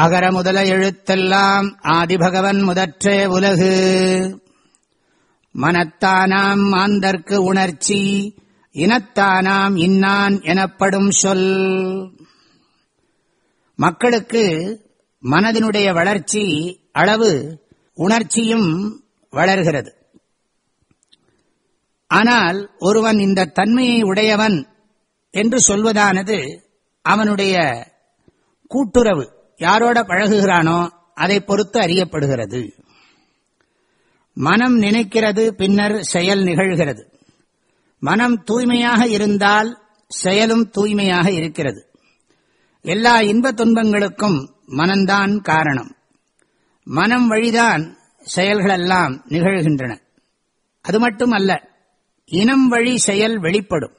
அகர முதல எழுத்தெல்லாம் ஆதிபகவன் முதற்றே உலகு. மனத்தானாம் மாந்தர்க்கு உணர்ச்சி இனத்தானாம் இன்னான் எனப்படும் சொல். மக்களுக்கு மனதினுடைய வளர்ச்சி அளவு உணர்ச்சியும் வளர்கிறது. ஆனால் ஒருவன் இந்த தன்மையை உடையவன் என்று சொல்வதானது அவனுடைய கூட்டுறவு. யாரோட பழகுகிறானோ அதை பொறுத்து அறியப்படுகிறது. மனம் நினைக்கிறது பின்னர் செயல் நிகழ்கிறது. மனம் தூய்மையாக இருந்தால் செயலும் தூய்மையாக இருக்கிறது. எல்லா இன்ப துன்பங்களுக்கும் மனம்தான் காரணம். மனம் வழிதான் செயல்களெல்லாம் நிகழ்கின்றன. அது மட்டுமல்ல இனம் வழி செயல் வெளிப்படும்.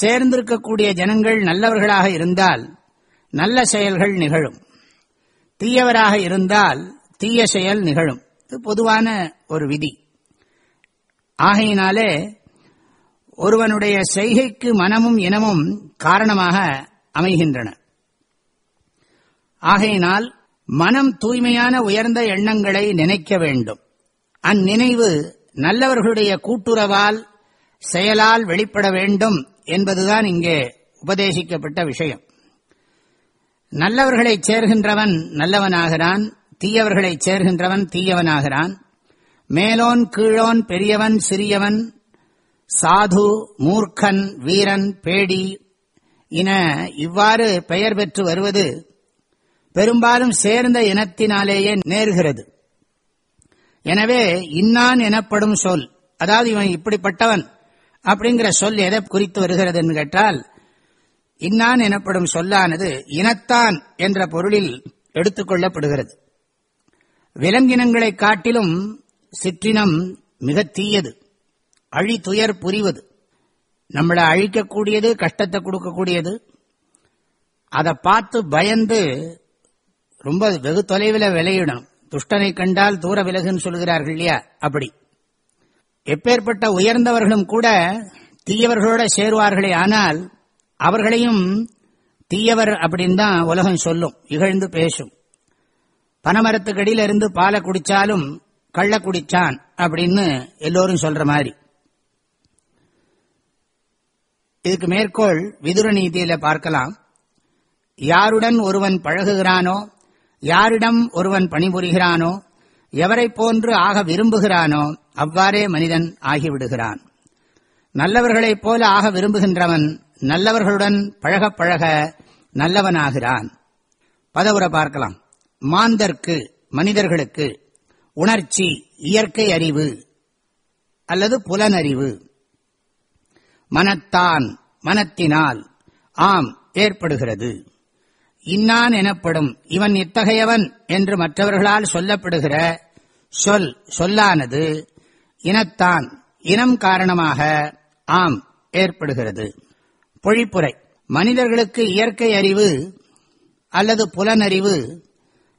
சேர்ந்திருக்கக்கூடிய ஜனங்கள் நல்லவர்களாக இருந்தால் நல்ல செயல்கள் நிகழும். தீயவராக இருந்தால் தீய செயல் நிகழும். இது பொதுவான ஒரு விதி. ஆகையினாலே ஒருவனுடைய செய்கைக்கு மனமும் இனமும் காரணமாக அமைகின்றன. ஆகையினால் மனம் தூய்மையான உயர்ந்த எண்ணங்களை நினைக்க வேண்டும். அந்நினைவு நல்லவர்களுடைய கூட்டுறவால் செயலால் வெளிப்பட வேண்டும் என்பதுதான் இங்கே உபதேசிக்கப்பட்ட விஷயம். நல்லவர்களைச் சேர்கின்றவன் நல்லவனாகிறான் தீயவர்களைச் சேர்கின்றவன் தீயவனாகிறான். மேலோன் கீழோன் பெரியவன் சிறியவன் சாது மூர்க்கன் வீரன் பேடி இன இவ்வாறு பெயர் பெற்று வருவது பெரும்பாலும் சேர்ந்த இனத்தினாலேயே நேர்கிறது. எனவே இன்னான் எனப்படும் சொல் அதாவது இவன் இப்படிப்பட்டவன் அப்படிங்கிற சொல் எதை குறித்து வருகிறது என்று கேட்டால் இன்னான் எனப்படும் சொல்லானது இனத்தான் என்ற பொருளில் எடுத்துக்கொள்ளப்படுகிறது விலங்கினங்களைக் காட்டிலும் சிற்றினம் மிக தீயது. அழித்துயர் புரிவது. நம்மளை அழிக்கக்கூடியது கஷ்டத்தை கொடுக்கக்கூடியது. அதை பார்த்து பயந்து ரொம்ப வெகு தொலைவில் விளையிடும். துஷ்டனை கண்டால் தூர விலகுன்னு சொல்கிறார்கள் இல்லையா? அப்படி. எப்பேற்பட்ட உயர்ந்தவர்களும் கூட தீயவர்களோட சேருவார்களே ஆனால் அவர்களையும் தீயவர் அப்படின்னு தான் உலகம் சொல்லும் இகழ்ந்து பேசும். பனமரத்துக்கடியில இருந்து பாலை குடிச்சாலும் கள்ள குடிச்சான் அப்படின்னு எல்லோரும் சொல்ற மாதிரி. இதுக்கு மேற்கோள் விதுர நீதியில பார்க்கலாம். யாருடன் ஒருவன் பழகுகிறானோ யாரிடம் ஒருவன் பணிபுரிகிறானோ எவரை போன்று ஆக விரும்புகிறானோ அவ்வாறே மனிதன் ஆகிவிடுகிறான். நல்லவர்களைப் போல ஆக விரும்புகின்றவன் நல்லவர்களுடன் பழக பழக நல்லவனாகிறான். பதவுரை பார்க்கலாம். மாந்தர்க்கு மனிதர்களுக்கு உணர்ச்சி இயற்கை அறிவு அல்லது புலனறிவு. மனத்தான் மனத்தினால் ஆம் ஏற்படுகிறது. இன்னான் எனப்படும் இவன் இத்தகையவன் என்று மற்றவர்களால் சொல்லப்படுகிற சொல் சொல்லானது இனத்தான் இனம் காரணமாக ஆம் ஏற்படுகிறது. பொழிப்புரை. மனிதர்களுக்கு இயற்கை அறிவு அல்லது புலனறிவு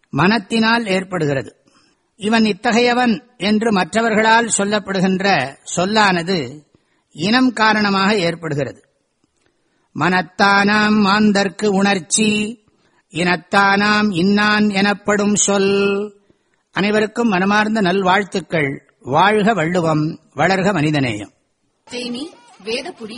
மனத்தினால் ஏற்படுகிறது. இவன் இத்தகையவன் என்று மற்றவர்களால் சொல்லப்படுகின்ற சொல்லானது இனம் காரணமாக ஏற்படுகிறது. மனத்தானாம் மாந்தர்க்கு உணர்ச்சி இனத்தானாம் இன்னான் எனப்படும் சொல். அனைவருக்கும் மனமார்ந்த நல்வாழ்த்துக்கள். வாழ்க வள்ளுவம் வளர்க மனிதநேயம். தேனி வேதபுரி